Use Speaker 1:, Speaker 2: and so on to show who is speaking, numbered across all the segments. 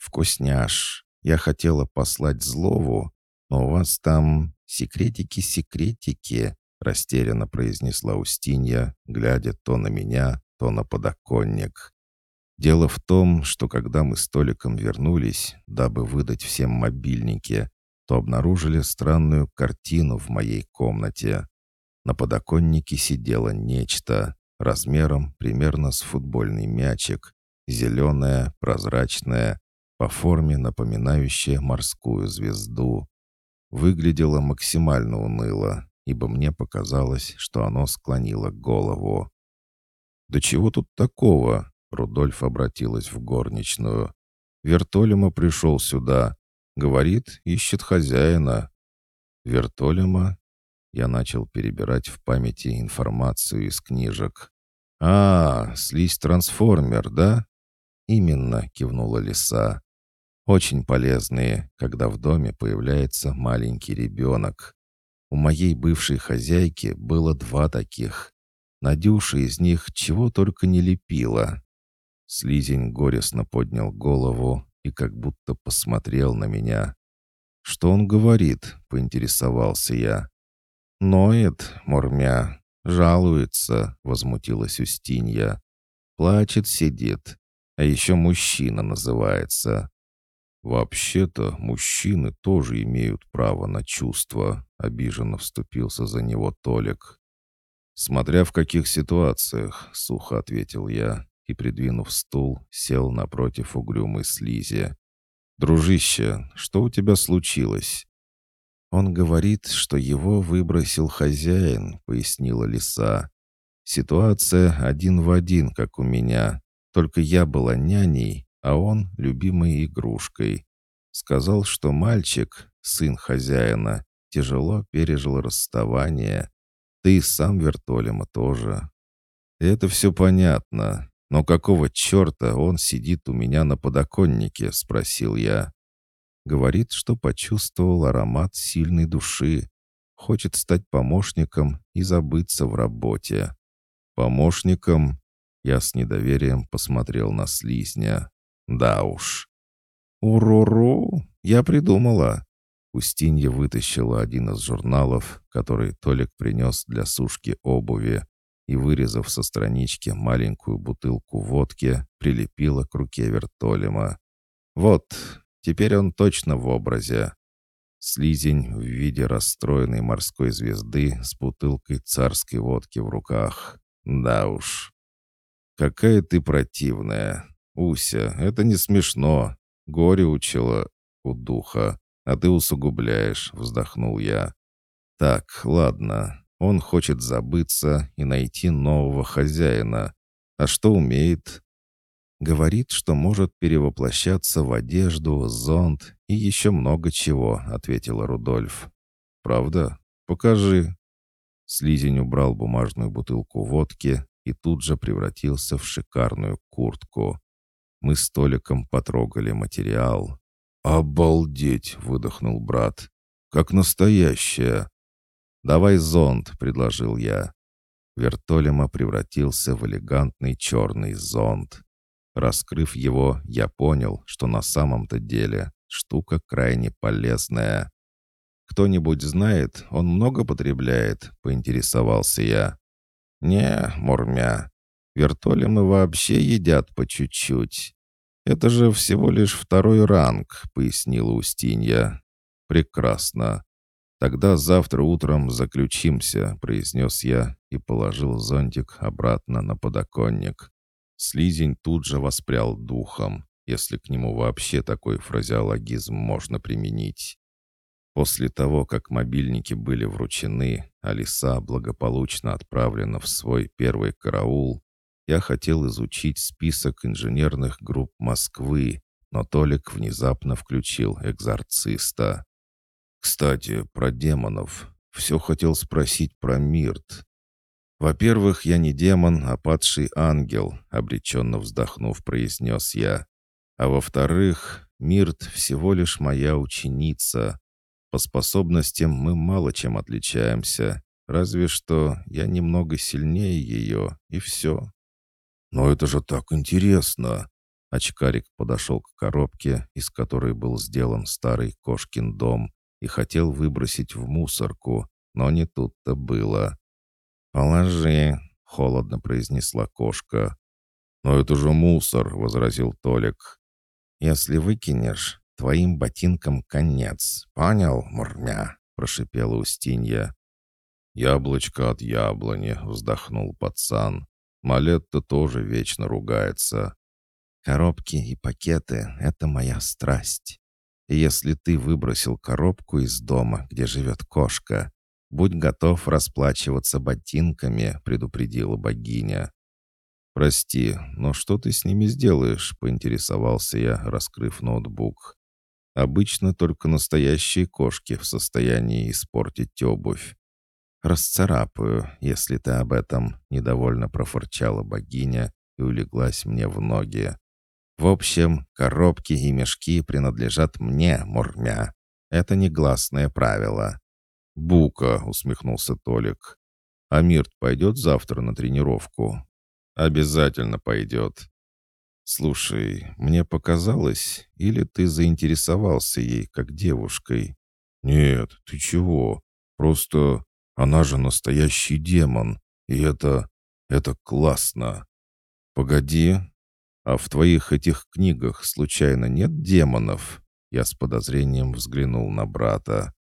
Speaker 1: «Вкусняш. Я хотела послать Злову, но у вас там секретики-секретики», растерянно произнесла Устинья, глядя то на меня, то на подоконник. Дело в том, что когда мы с Толиком вернулись, дабы выдать всем мобильники, то обнаружили странную картину в моей комнате. На подоконнике сидело нечто, размером примерно с футбольный мячик, зеленое, прозрачное, по форме напоминающее морскую звезду. Выглядело максимально уныло, ибо мне показалось, что оно склонило голову. «Да чего тут такого?» — Рудольф обратилась в горничную. «Вертолема пришел сюда. Говорит, ищет хозяина». «Вертолема?» Я начал перебирать в памяти информацию из книжек. «А, слизь-трансформер, да?» «Именно», — кивнула лиса. «Очень полезные, когда в доме появляется маленький ребенок. У моей бывшей хозяйки было два таких. Надюша из них чего только не лепила». Слизень горестно поднял голову и как будто посмотрел на меня. «Что он говорит?» — поинтересовался я. «Ноет, Мурмя, жалуется», — возмутилась Устинья. «Плачет, сидит, а еще мужчина называется». «Вообще-то мужчины тоже имеют право на чувства», — обиженно вступился за него Толик. «Смотря в каких ситуациях», — сухо ответил я и, придвинув стул, сел напротив угрюмой слизи. «Дружище, что у тебя случилось?» «Он говорит, что его выбросил хозяин», — пояснила лиса. «Ситуация один в один, как у меня. Только я была няней, а он — любимой игрушкой. Сказал, что мальчик, сын хозяина, тяжело пережил расставание. Ты и сам вертолема тоже. Это все понятно, но какого черта он сидит у меня на подоконнике?» — спросил я. Говорит, что почувствовал аромат сильной души. Хочет стать помощником и забыться в работе. Помощником? Я с недоверием посмотрел на слизня. Да уж. «Уруру! Я придумала!» Устинья вытащила один из журналов, который Толик принес для сушки обуви, и, вырезав со странички маленькую бутылку водки, прилепила к руке вертолема. «Вот, Теперь он точно в образе. Слизень в виде расстроенной морской звезды с бутылкой царской водки в руках. Да уж. Какая ты противная. Уся, это не смешно. Горе учила у духа, а ты усугубляешь, вздохнул я. Так, ладно. Он хочет забыться и найти нового хозяина. А что умеет? Говорит, что может перевоплощаться в одежду, зонт и еще много чего», — ответила Рудольф. «Правда? Покажи». Слизень убрал бумажную бутылку водки и тут же превратился в шикарную куртку. Мы с Толиком потрогали материал. «Обалдеть!» — выдохнул брат. «Как настоящая!» «Давай зонт», — предложил я. Вертолема превратился в элегантный черный зонт. Раскрыв его, я понял, что на самом-то деле штука крайне полезная. «Кто-нибудь знает, он много потребляет?» — поинтересовался я. «Не, Мурмя, вертолемы вообще едят по чуть-чуть. Это же всего лишь второй ранг», — пояснила Устинья. «Прекрасно. Тогда завтра утром заключимся», — произнес я и положил зонтик обратно на подоконник. Слизень тут же воспрял духом, если к нему вообще такой фразеологизм можно применить. После того, как мобильники были вручены, а лиса благополучно отправлена в свой первый караул, я хотел изучить список инженерных групп Москвы, но Толик внезапно включил экзорциста. «Кстати, про демонов. Все хотел спросить про Мирт. «Во-первых, я не демон, а падший ангел», — обреченно вздохнув, произнес я. «А во-вторых, Мирт всего лишь моя ученица. По способностям мы мало чем отличаемся, разве что я немного сильнее ее, и все». «Но это же так интересно! Очкарик подошел к коробке, из которой был сделан старый кошкин дом, и хотел выбросить в мусорку, но не тут-то было. «Положи», — холодно произнесла кошка. «Но это же мусор», — возразил Толик. «Если выкинешь, твоим ботинкам конец. Понял, Мурмя?» — прошипела Устинья. «Яблочко от яблони», — вздохнул пацан. «Малетта тоже вечно ругается». «Коробки и пакеты — это моя страсть. И если ты выбросил коробку из дома, где живет кошка, будь готов расплачиваться ботинками», — предупредила богиня. «Прости, но что ты с ними сделаешь?» — поинтересовался я, раскрыв ноутбук. «Обычно только настоящие кошки в состоянии испортить обувь. «Расцарапаю, если ты об этом», — недовольно профырчала богиня и улеглась мне в ноги. «В общем, коробки и мешки принадлежат мне, Мурмя. Это негласное правило». «Бука», — усмехнулся Толик. «Амирт пойдет завтра на тренировку?» «Обязательно пойдет». «Слушай, мне показалось, или ты заинтересовался ей как девушкой?» «Нет, ты чего? Просто она же настоящий демон, и это... это классно. Погоди, а в твоих этих книгах случайно нет демонов?» Я с подозрением взглянул на брата.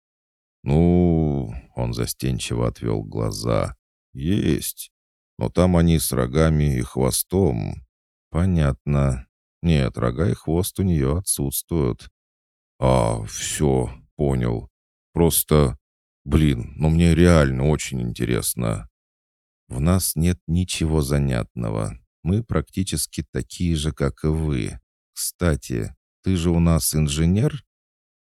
Speaker 1: «Ну...» — он застенчиво отвел глаза. «Есть. Но там они с рогами и хвостом». «Понятно. Нет, рога и хвост у нее отсутствуют». «А, все, понял. Просто Блин, но мне реально очень интересно. В нас нет ничего занятного. Мы практически такие же, как и вы. Кстати, ты же у нас инженер?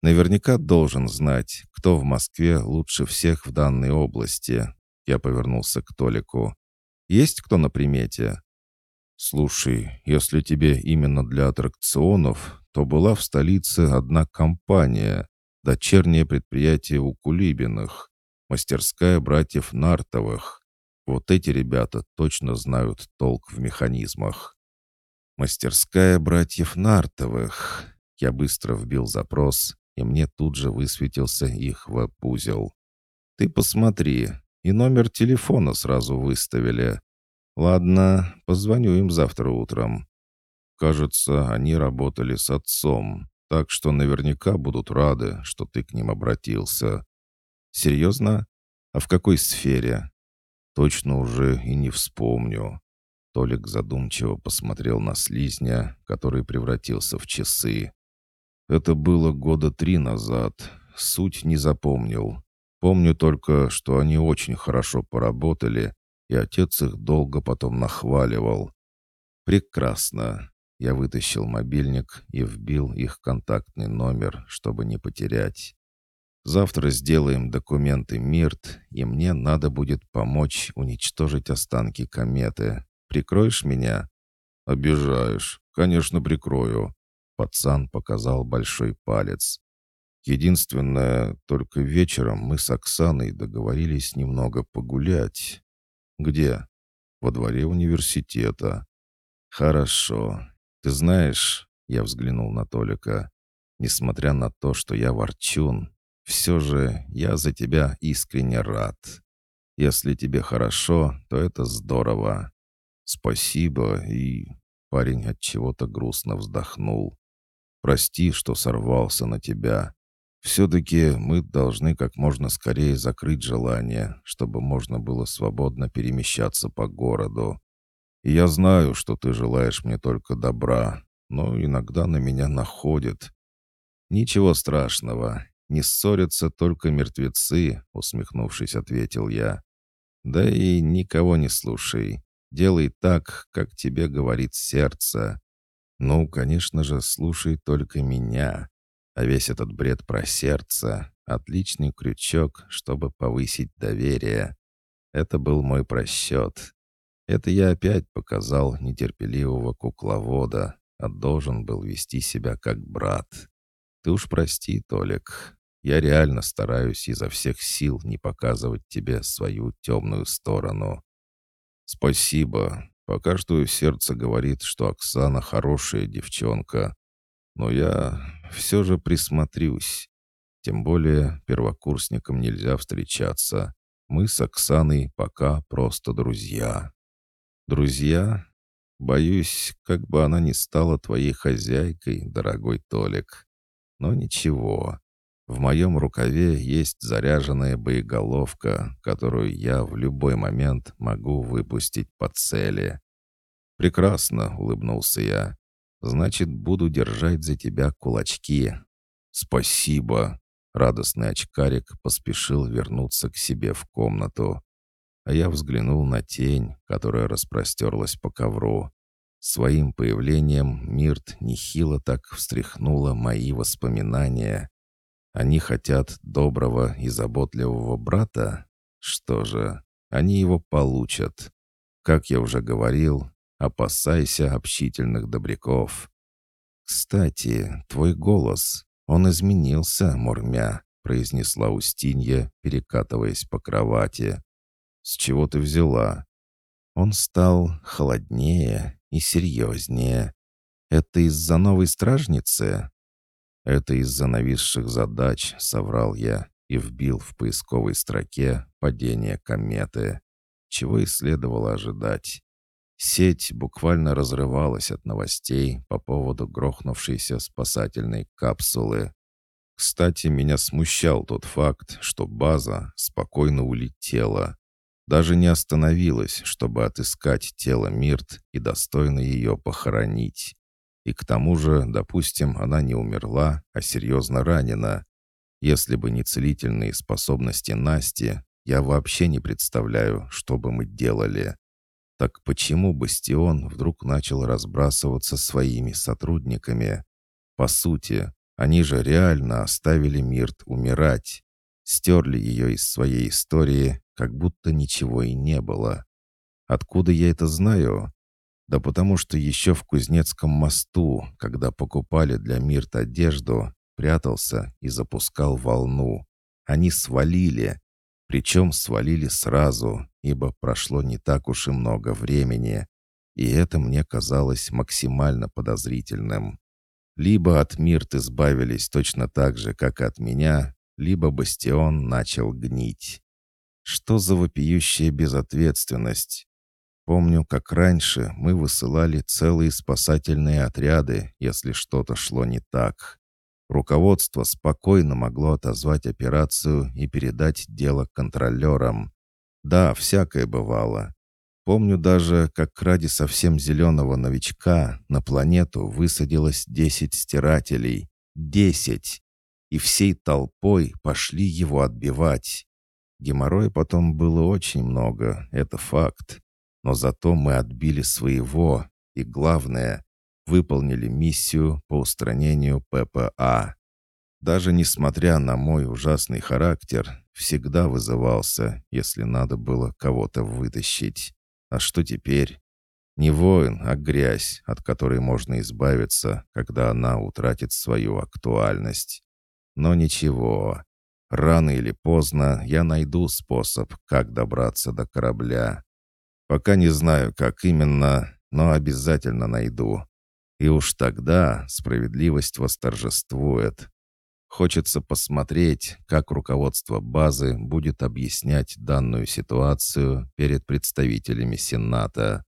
Speaker 1: Наверняка должен знать, кто в Москве лучше всех в данной области. Я повернулся к Толику. Есть кто на примете? Слушай, если тебе именно для аттракционов, то была в столице одна компания дочернее предприятие у Кулибиных, мастерская братьев Нартовых. Вот эти ребята точно знают толк в механизмах. Мастерская братьев Нартовых. Я быстро вбил запрос, и мне тут же высветился их веб-узел. Ты посмотри, и номер телефона сразу выставили. Ладно, позвоню им завтра утром. Кажется, они работали с отцом. Так что наверняка будут рады, что ты к ним обратился. Серьезно? А в какой сфере? Точно уже и не вспомню. Толик задумчиво посмотрел на слизня, который превратился в часы. Это было года три назад. Суть не запомнил. Помню только, что они очень хорошо поработали, и отец их долго потом нахваливал. Прекрасно. Я вытащил мобильник и вбил их контактный номер, чтобы не потерять. Завтра сделаем документы МИРТ, и мне надо будет помочь уничтожить останки кометы. Прикроешь меня?» «Обижаешь. Конечно, прикрою». Пацан показал большой палец. «Единственное, только вечером мы с Оксаной договорились немного погулять». «Где?» «Во дворе университета». «Хорошо. «Ты знаешь...» — я взглянул на Толика. «Несмотря на то, что я ворчун, все же я за тебя искренне рад. Если тебе хорошо, то это здорово. Спасибо и...» Парень от чего-то грустно вздохнул. «Прости, что сорвался на тебя. Все-таки мы должны как можно скорее закрыть желание, чтобы можно было свободно перемещаться по городу. Я знаю, что ты желаешь мне только добра, но иногда на меня находит. Ничего страшного, не ссорятся только мертвецы, усмехнувшись, ответил я. Да и никого не слушай. Делай так, как тебе говорит сердце. Ну, конечно же, слушай только меня. А весь этот бред про сердце — отличный крючок, чтобы повысить доверие. Это был мой просчет. Это я опять показал нетерпеливого кукловода, а должен был вести себя как брат. Ты уж прости, Толик. Я реально стараюсь изо всех сил не показывать тебе свою темную сторону. Спасибо. Пока что сердце говорит, что Оксана хорошая девчонка. Но я все же присмотрюсь. Тем более первокурсникам нельзя встречаться. Мы с Оксаной пока просто друзья. Друзья? Боюсь, как бы она не стала твоей хозяйкой, дорогой Толик. Но ничего. В моем рукаве есть заряженная боеголовка, которую я в любой момент могу выпустить по цели. «Прекрасно», — улыбнулся я. «Значит, буду держать за тебя кулачки». «Спасибо», — радостный очкарик поспешил вернуться к себе в комнату. А я взглянул на тень, которая распростерлась по ковру. Своим появлением Мирт нехило так встряхнула мои воспоминания. Они хотят доброго и заботливого брата? Что же, они его получат. Как я уже говорил, опасайся общительных добряков. «Кстати, твой голос, он изменился, Мурмя», произнесла Устинья, перекатываясь по кровати. «С чего ты взяла?» Он стал холоднее и серьезнее. «Это из-за новой стражницы?» «Это из-за нависших задач», — соврал я и вбил в поисковой строке «падение кометы». Чего и следовало ожидать. Сеть буквально разрывалась от новостей по поводу грохнувшейся спасательной капсулы. Кстати, меня смущал тот факт, что база спокойно улетела. Даже не остановилась, чтобы отыскать тело Мирт и достойно ее похоронить. И к тому же, допустим, она не умерла, а серьезно ранена. Если бы не целительные способности Насти, я вообще не представляю, что бы мы делали. Так почему Бастион вдруг начал разбрасываться своими сотрудниками? По сути, они же реально оставили Мирт умирать. Стерли ее из своей истории, как будто ничего и не было. Откуда я это знаю? Да потому что еще в Кузнецком мосту, когда покупали для Мирт одежду, прятался и запускал волну. Они свалили. Причем свалили сразу, ибо прошло не так уж и много времени. И это мне казалось максимально подозрительным. Либо от Мирт избавились точно так же, как от меня, либо Бастион начал гнить. Что за вопиющая безответственность? Помню, как раньше мы высылали целые спасательные отряды, если что-то шло не так. Руководство спокойно могло отозвать операцию и передать дело контролерам. Да, всякое бывало. Помню даже, как ради совсем зеленого новичка на планету высадилось десять стирателей. Десять! И всей толпой пошли его отбивать. Геморроя потом было очень много, это факт. Но зато мы отбили своего и, главное, выполнили миссию по устранению ППА. Даже несмотря на мой ужасный характер, всегда вызывался, если надо было кого-то вытащить. А что теперь? Не воин, а грязь, от которой можно избавиться, когда она утратит свою актуальность. Но ничего, рано или поздно я найду способ, как добраться до корабля. Пока не знаю, как именно, но обязательно найду. И уж тогда справедливость восторжествует. Хочется посмотреть, как руководство базы будет объяснять данную ситуацию перед представителями Сената.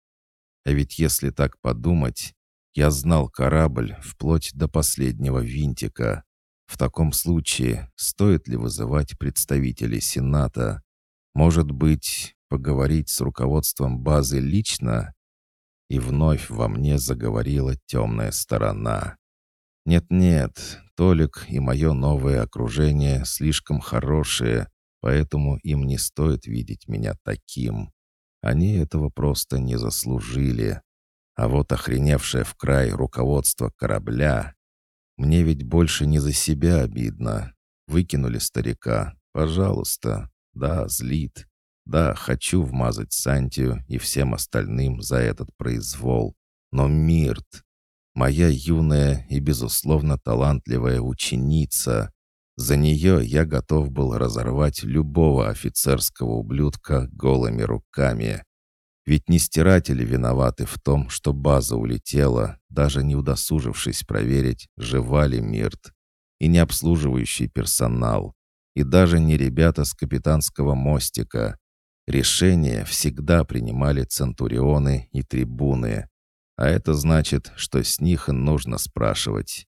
Speaker 1: А ведь если так подумать, я знал корабль вплоть до последнего винтика. В таком случае стоит ли вызывать представителей Сената? Может быть, поговорить с руководством базы лично? И вновь во мне заговорила темная сторона. Нет-нет, Толик и мое новое окружение слишком хорошие, поэтому им не стоит видеть меня таким. Они этого просто не заслужили. А вот охреневшее в край руководство корабля... Мне ведь больше не за себя обидно. Выкинули старика. Пожалуйста. Да, злит. Да, хочу вмазать Сантию и всем остальным за этот произвол. Но Мирт, моя юная и, безусловно, талантливая ученица, за нее я готов был разорвать любого офицерского ублюдка голыми руками. Ведь не стиратели виноваты в том, что база улетела, даже не удосужившись проверить, жива ли Мирт, и не обслуживающий персонал, и даже не ребята с капитанского мостика. Решения всегда принимали центурионы и трибуны, а это значит, что с них нужно спрашивать.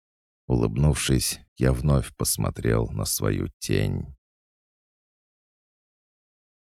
Speaker 1: Улыбнувшись, я вновь посмотрел на свою тень.